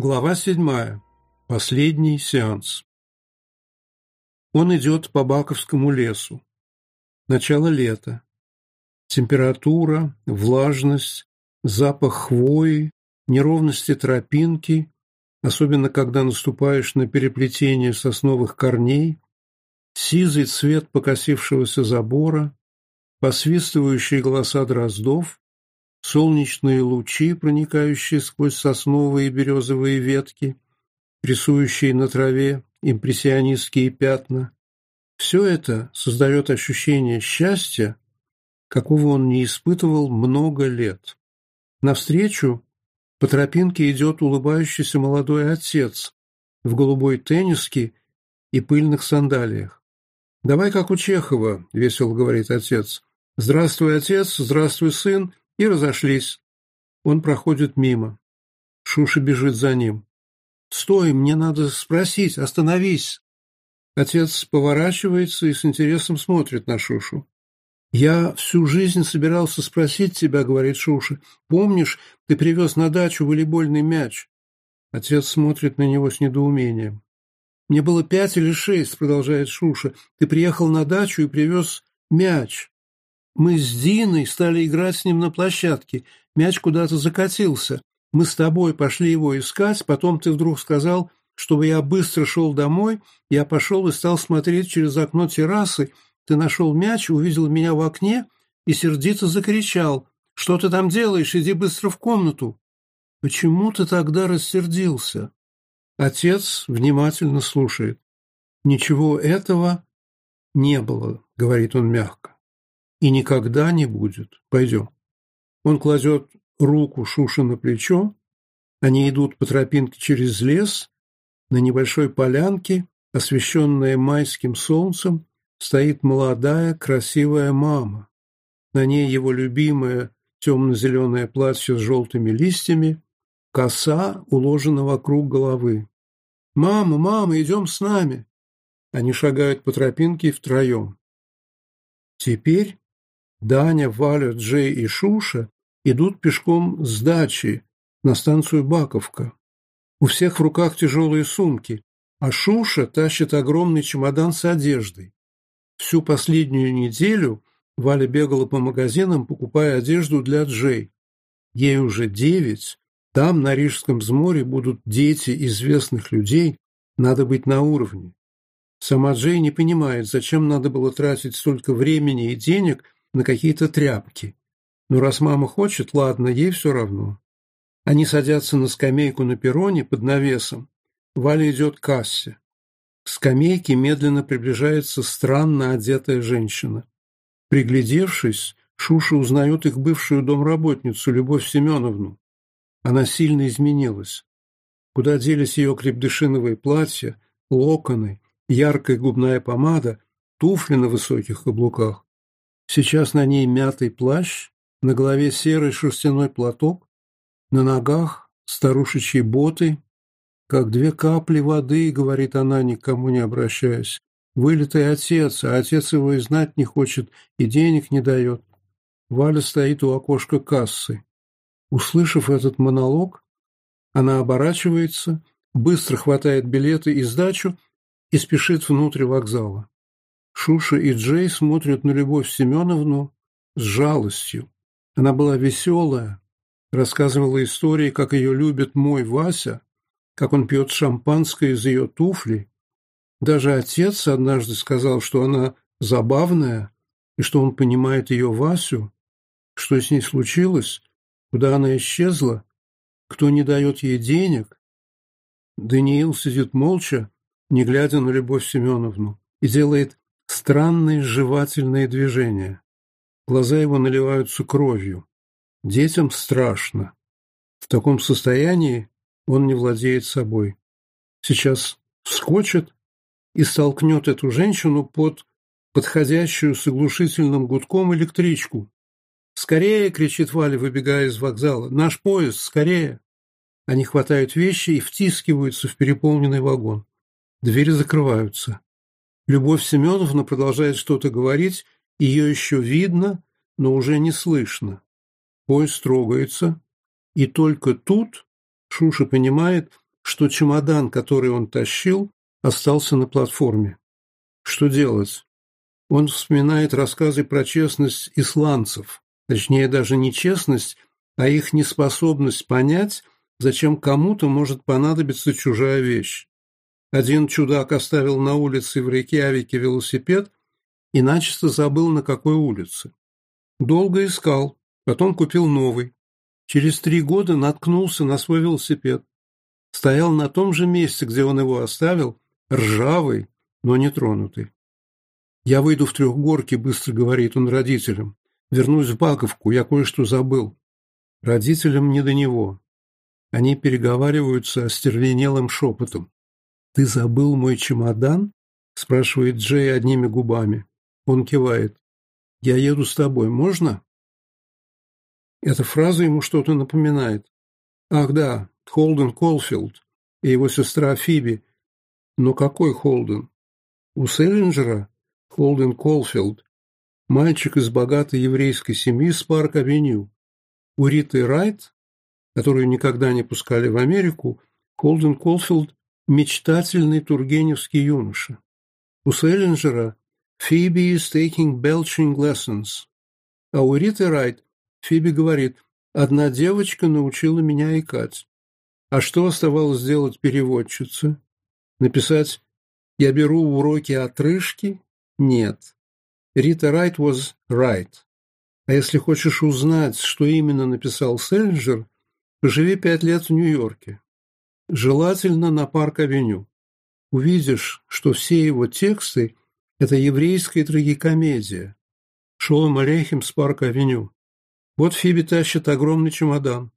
Глава седьмая. Последний сеанс. Он идет по Баковскому лесу. Начало лета. Температура, влажность, запах хвои, неровности тропинки, особенно когда наступаешь на переплетение сосновых корней, сизый цвет покосившегося забора, посвистывающие голоса дроздов, солнечные лучи, проникающие сквозь сосновые и березовые ветки, рисующие на траве импрессионистские пятна. Все это создает ощущение счастья, какого он не испытывал много лет. Навстречу по тропинке идет улыбающийся молодой отец в голубой тенниске и пыльных сандалиях. «Давай как у Чехова», — весело говорит отец. «Здравствуй, отец, здравствуй, сын, и разошлись. Он проходит мимо. Шуша бежит за ним. «Стой, мне надо спросить, остановись!» Отец поворачивается и с интересом смотрит на Шушу. «Я всю жизнь собирался спросить тебя, — говорит Шуша, — помнишь, ты привез на дачу волейбольный мяч?» Отец смотрит на него с недоумением. «Мне было пять или шесть, — продолжает Шуша, — ты приехал на дачу и привез мяч. Мы с Диной стали играть с ним на площадке. Мяч куда-то закатился. Мы с тобой пошли его искать, потом ты вдруг сказал, чтобы я быстро шел домой. Я пошел и стал смотреть через окно террасы. Ты нашел мяч, увидел меня в окне и сердито закричал. «Что ты там делаешь? Иди быстро в комнату!» «Почему ты тогда рассердился?» Отец внимательно слушает. «Ничего этого не было», — говорит он мягко. И никогда не будет. Пойдем. Он кладет руку Шуши на плечо. Они идут по тропинке через лес. На небольшой полянке, освещенная майским солнцем, стоит молодая, красивая мама. На ней его любимое темно-зеленое платье с желтыми листьями, коса уложена вокруг головы. «Мама, мама, идем с нами!» Они шагают по тропинке втроем. Теперь Даня, Валя, Джей и Шуша идут пешком с дачи на станцию Баковка. У всех в руках тяжелые сумки, а Шуша тащит огромный чемодан с одеждой. Всю последнюю неделю Валя бегала по магазинам, покупая одежду для Джей. Ей уже девять, там, на Рижском взморе, будут дети известных людей, надо быть на уровне. Сама Джей не понимает, зачем надо было тратить столько времени и денег – на какие-то тряпки. Но раз мама хочет, ладно, ей все равно. Они садятся на скамейку на перроне под навесом. Валя идет к кассе. К скамейке медленно приближается странно одетая женщина. Приглядевшись, Шуша узнает их бывшую домработницу, Любовь Семеновну. Она сильно изменилась. Куда делись ее крепдышиновые платья, локоны, яркая губная помада, туфли на высоких каблуках? Сейчас на ней мятый плащ, на голове серый шерстяной платок, на ногах старушечьи боты, как две капли воды, говорит она, никому не обращаясь. Вылитый отец, а отец его и знать не хочет, и денег не дает. Валя стоит у окошка кассы. Услышав этот монолог, она оборачивается, быстро хватает билеты и сдачу и спешит внутрь вокзала. Шуша и Джей смотрят на Любовь Семеновну с жалостью. Она была веселая, рассказывала истории, как ее любит мой Вася, как он пьет шампанское из ее туфли. Даже отец однажды сказал, что она забавная и что он понимает ее Васю, что с ней случилось, куда она исчезла, кто не дает ей денег. Даниил сидит молча, не глядя на Любовь Семеновну, и делает Странные жевательные движения. Глаза его наливаются кровью. Детям страшно. В таком состоянии он не владеет собой. Сейчас вскочит и столкнет эту женщину под подходящую с оглушительным гудком электричку. «Скорее!» — кричит Валя, выбегая из вокзала. «Наш поезд! Скорее!» Они хватают вещи и втискиваются в переполненный вагон. Двери закрываются. Любовь Семеновна продолжает что-то говорить, ее еще видно, но уже не слышно. Поезд трогается, и только тут Шуша понимает, что чемодан, который он тащил, остался на платформе. Что делать? Он вспоминает рассказы про честность исландцев, точнее даже не честность, а их неспособность понять, зачем кому-то может понадобиться чужая вещь. Один чудак оставил на улице в Рейкьявике велосипед и начисто забыл, на какой улице. Долго искал, потом купил новый. Через три года наткнулся на свой велосипед. Стоял на том же месте, где он его оставил, ржавый, но нетронутый. «Я выйду в трехгорке», — быстро говорит он родителям. «Вернусь в Баковку, я кое-что забыл». Родителям не до него. Они переговариваются остервенелым шепотом. «Ты забыл мой чемодан?» – спрашивает Джей одними губами. Он кивает. «Я еду с тобой, можно?» Эта фраза ему что-то напоминает. «Ах да, Холден Колфилд и его сестра Фиби. Но какой Холден? У Сэлинджера Холден Колфилд, мальчик из богатой еврейской семьи с Парк-авеню. У Риты Райт, которую никогда не пускали в Америку, Холден Колфилд мечтательный тургеневский юноша. У Селлинджера «Phoebe is taking belching lessons», а у Риты Райт Фиби говорит «Одна девочка научила меня икать». А что оставалось делать переводчице? Написать «Я беру уроки отрыжки?» Нет. Рита Райт was right. А если хочешь узнать, что именно написал Сэлинджер, поживи пять лет в Нью-Йорке желательно на Парк-авеню. Увидишь, что все его тексты – это еврейская трагикомедия. Шолом-Алейхем с Парк-авеню. Вот Фиби тащит огромный чемодан.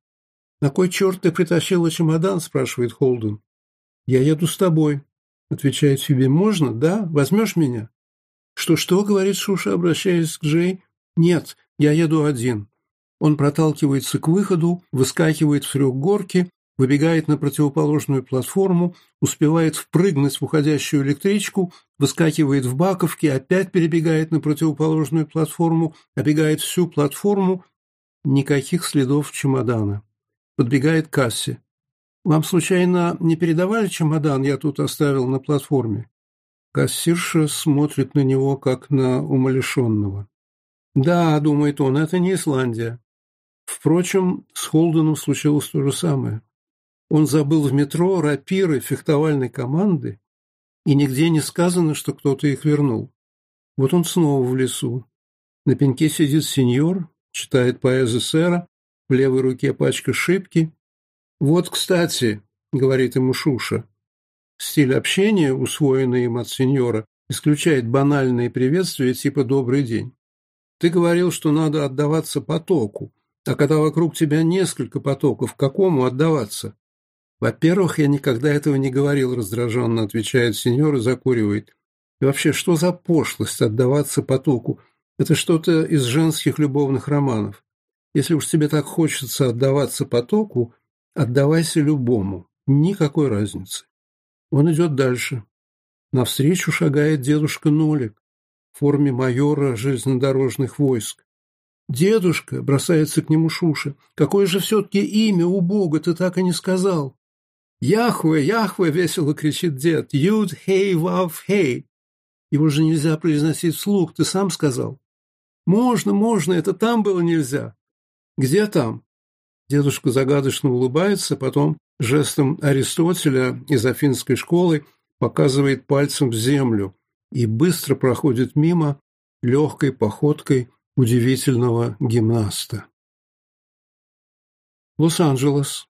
«На кой черт ты притащила чемодан?» – спрашивает Холден. «Я еду с тобой», – отвечает Фиби. «Можно? Да? Возьмешь меня?» «Что-что?» – говорит Шуша, обращаясь к Джей. «Нет, я еду один». Он проталкивается к выходу, выскакивает в трехгорке выбегает на противоположную платформу, успевает впрыгнуть в уходящую электричку, выскакивает в Баковке, опять перебегает на противоположную платформу, обегает всю платформу. Никаких следов чемодана. Подбегает к кассе. «Вам, случайно, не передавали чемодан? Я тут оставил на платформе». Кассирша смотрит на него, как на умалишенного. «Да», — думает он, — «это не Исландия». Впрочем, с Холденом случилось то же самое. Он забыл в метро рапиры фехтовальной команды, и нигде не сказано, что кто-то их вернул. Вот он снова в лесу. На пеньке сидит сеньор, читает поэзы сэра, в левой руке пачка шибки. «Вот, кстати», — говорит ему Шуша, — стиль общения, усвоенный им от сеньора, исключает банальные приветствия типа «добрый день». Ты говорил, что надо отдаваться потоку, а когда вокруг тебя несколько потоков, какому отдаваться? «Во-первых, я никогда этого не говорил», — раздраженно отвечает сеньор и закуривает. «И вообще, что за пошлость отдаваться потоку? Это что-то из женских любовных романов. Если уж тебе так хочется отдаваться потоку, отдавайся любому. Никакой разницы». Он идет дальше. Навстречу шагает дедушка Нолик в форме майора железнодорожных войск. «Дедушка!» — бросается к нему Шуша. «Какое же все-таки имя у Бога ты так и не сказал!» «Яхве, Яхве!» — весело кричит дед. «Юд, хей, вав, хей!» Его же нельзя произносить вслух, ты сам сказал. «Можно, можно, это там было нельзя». «Где там?» Дедушка загадочно улыбается, потом жестом Аристотеля из афинской школы показывает пальцем в землю и быстро проходит мимо легкой походкой удивительного гимнаста. Лос-Анджелес,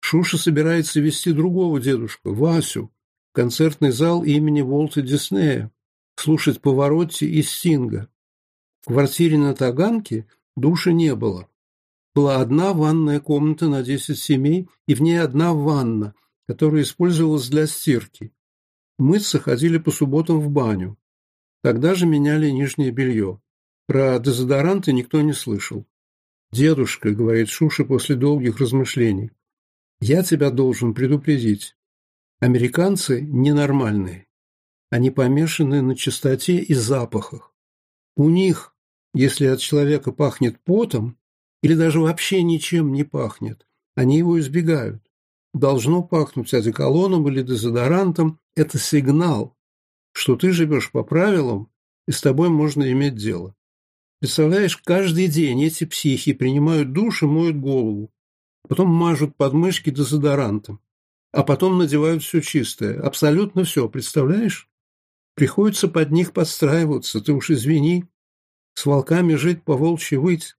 Шуша собирается вести другого дедушку, Васю, в концертный зал имени Уолта Диснея, слушать Поворотти и Стинга. В квартире на Таганке души не было. Была одна ванная комната на 10 семей, и в ней одна ванна, которая использовалась для стирки. Мыться ходили по субботам в баню. Тогда же меняли нижнее белье. Про дезодоранты никто не слышал. «Дедушка», — говорит Шуша после долгих размышлений, я тебя должен предупредить. Американцы ненормальные. Они помешаны на чистоте и запахах. У них, если от человека пахнет потом, или даже вообще ничем не пахнет, они его избегают. Должно пахнуть одеколоном или дезодорантом – это сигнал, что ты живешь по правилам, и с тобой можно иметь дело. Представляешь, каждый день эти психи принимают душ и моют голову, потом мажут подмышки дезодорантом, а потом надевают все чистое, абсолютно все, представляешь? Приходится под них подстраиваться, ты уж извини. С волками жить по волчьи выть.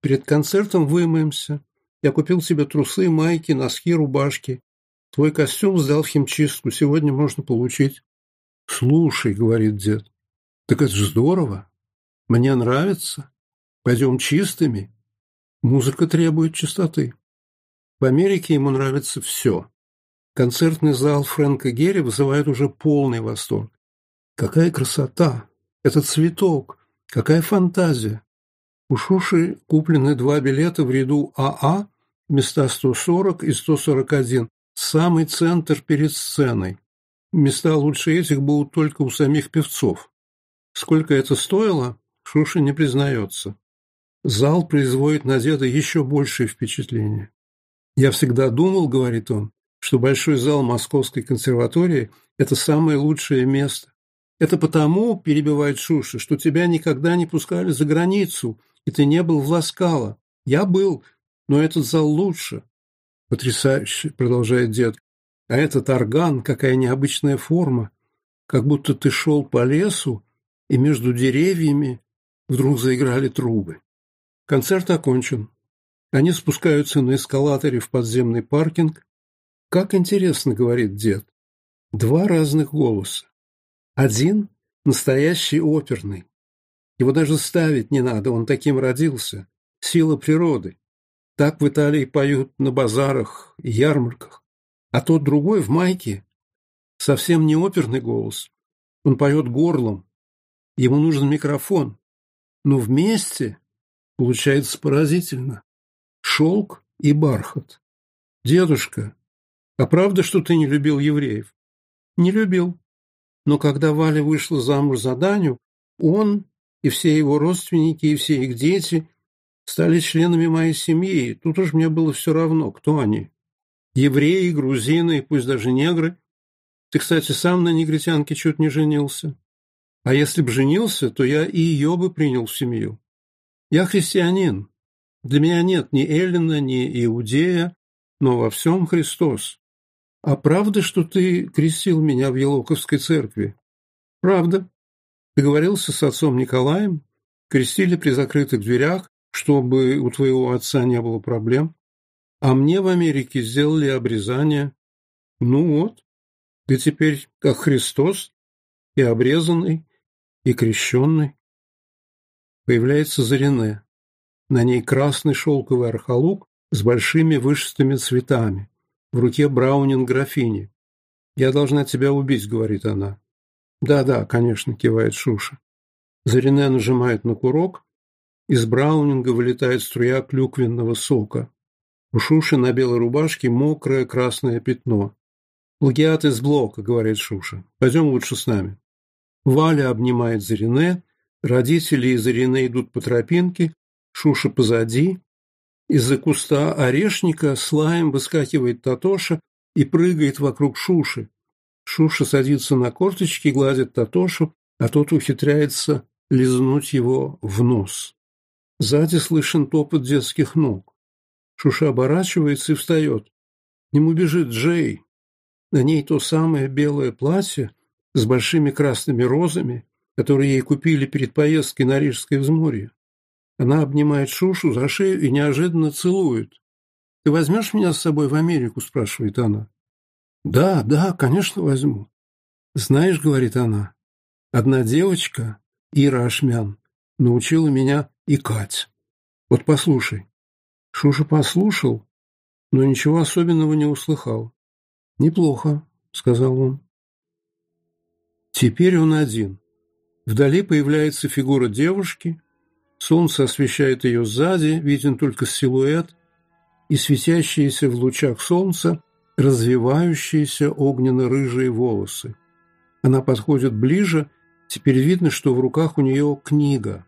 Перед концертом вымоемся. Я купил себе трусы, майки, носки, рубашки. Твой костюм сдал в химчистку, сегодня можно получить. Слушай, говорит дед, так это здорово. Мне нравится. Пойдем чистыми. Музыка требует чистоты. В Америке ему нравится все. Концертный зал Фрэнка Герри вызывает уже полный восторг. Какая красота! Этот цветок! Какая фантазия! У Шуши куплены два билета в ряду АА, места 140 и 141, самый центр перед сценой. Места лучше этих будут только у самих певцов. Сколько это стоило, Шуши не признается. Зал производит на деда еще большее впечатление. «Я всегда думал, — говорит он, — что Большой зал Московской консерватории – это самое лучшее место. Это потому, – перебивает Шуша, – что тебя никогда не пускали за границу, и ты не был в Ласкало. Я был, но этот зал лучше». «Потрясающе!» – продолжает дед. «А этот орган – какая необычная форма. Как будто ты шел по лесу, и между деревьями вдруг заиграли трубы». Концерт окончен. Они спускаются на эскалаторе в подземный паркинг. Как интересно, говорит дед. Два разных голоса. Один – настоящий оперный. Его даже ставить не надо, он таким родился. Сила природы. Так в Италии поют на базарах и ярмарках. А тот другой в майке – совсем не оперный голос. Он поет горлом. Ему нужен микрофон. Но вместе получается поразительно шелк и бархат. «Дедушка, а правда, что ты не любил евреев?» «Не любил. Но когда Валя вышла замуж за Даню, он и все его родственники, и все их дети стали членами моей семьи, тут уж мне было все равно, кто они. Евреи, грузины, и пусть даже негры. Ты, кстати, сам на негритянке чуть не женился. А если б женился, то я и ее бы принял в семью. Я христианин, для меня нет ни Эллина, ни Иудея, но во всем Христос. А правда, что ты крестил меня в Елоковской церкви? Правда. Договорился с отцом Николаем, крестили при закрытых дверях, чтобы у твоего отца не было проблем. А мне в Америке сделали обрезание. Ну вот, ты теперь как Христос, и обрезанный, и крещенный. Появляется Зарине. На ней красный шелковый архалук с большими вышистыми цветами. В руке Браунин графини. «Я должна тебя убить», — говорит она. «Да-да, конечно», — кивает Шуша. Зарине нажимает на курок. Из Браунинга вылетает струя клюквенного сока. У Шуши на белой рубашке мокрое красное пятно. «Плагиат из блока», — говорит Шуша. «Пойдем лучше с нами». Валя обнимает Зарине, родители и Зарине идут по тропинке, Шуша позади. Из-за куста орешника с выскакивает Татоша и прыгает вокруг Шуши. Шуша садится на корточки, гладит Татошу, а тот ухитряется лизнуть его в нос. Сзади слышен топот детских ног. Шуша оборачивается и встает. К нему бежит Джей. На ней то самое белое платье с большими красными розами, которые ей купили перед поездкой на Рижское взморье. Она обнимает Шушу за шею и неожиданно целует. «Ты возьмешь меня с собой в Америку?» – спрашивает она. «Да, да, конечно возьму». «Знаешь», – говорит она, – «одна девочка, Ира Ашмян, научила меня икать. Вот послушай». Шуша послушал, но ничего особенного не услыхал. «Неплохо», – сказал он. Теперь он один. Вдали появляется фигура девушки – Солнце освещает ее сзади, виден только силуэт и светящиеся в лучах солнца развивающиеся огненно-рыжие волосы. Она подходит ближе, теперь видно, что в руках у нее книга.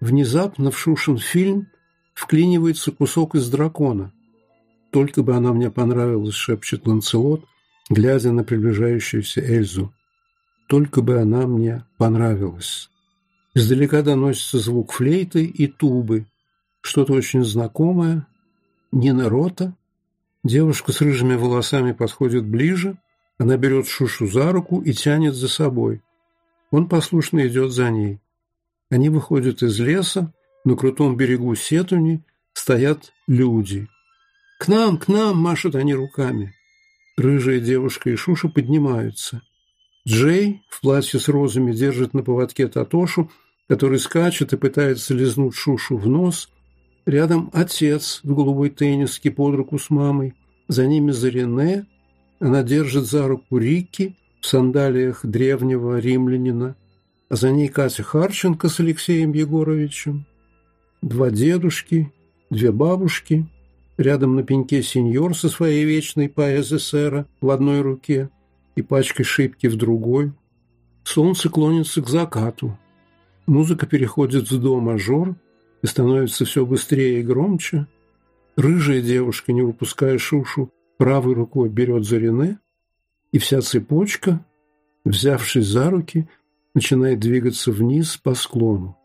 Внезапно в Шушин фильм вклинивается кусок из дракона. «Только бы она мне понравилась», — шепчет Ланцелот, глядя на приближающуюся Эльзу. «Только бы она мне понравилась». Издалека доносится звук флейты и тубы. Что-то очень знакомое. Нина Рота. Девушка с рыжими волосами подходит ближе. Она берет Шушу за руку и тянет за собой. Он послушно идет за ней. Они выходят из леса. На крутом берегу Сетуни стоят люди. «К нам, к нам!» – машут они руками. Рыжая девушка и Шуша поднимаются. Джей в платье с розами держит на поводке Татошу, который скачет и пытается лизнуть Шушу в нос. Рядом отец в голубой тенниске под руку с мамой. За ними Зарине. Она держит за руку Рикки в сандалиях древнего римлянина. А за ней Катя Харченко с Алексеем Егоровичем. Два дедушки, две бабушки. Рядом на пеньке сеньор со своей вечной поэзесера в одной руке – и пачкой шипки в другой. Солнце клонится к закату. Музыка переходит в до-мажор и становится все быстрее и громче. Рыжая девушка, не выпуская шушу, правой рукой берет за Рене, и вся цепочка, взявшись за руки, начинает двигаться вниз по склону.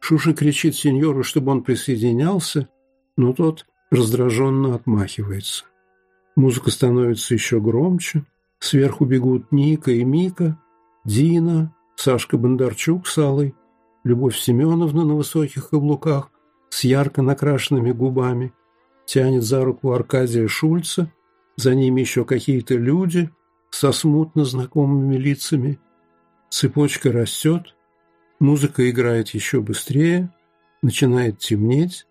Шуша кричит сеньору, чтобы он присоединялся, но тот раздраженно отмахивается. Музыка становится еще громче – Сверху бегут Ника и Мика, Дина, Сашка Бондарчук с Аллой, Любовь Семеновна на высоких каблуках с ярко накрашенными губами, тянет за руку Аркадия Шульца, за ними еще какие-то люди со смутно знакомыми лицами. Цепочка растет, музыка играет еще быстрее, начинает темнеть,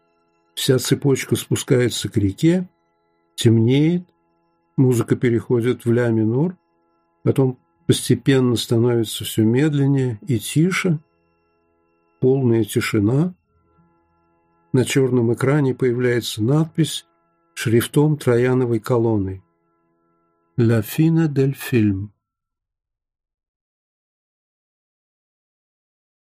вся цепочка спускается к реке, темнеет, музыка переходит в ля минор, потом постепенно становится все медленнее и тише, полная тишина. На черном экране появляется надпись шрифтом трояновой колонны «La fine del film»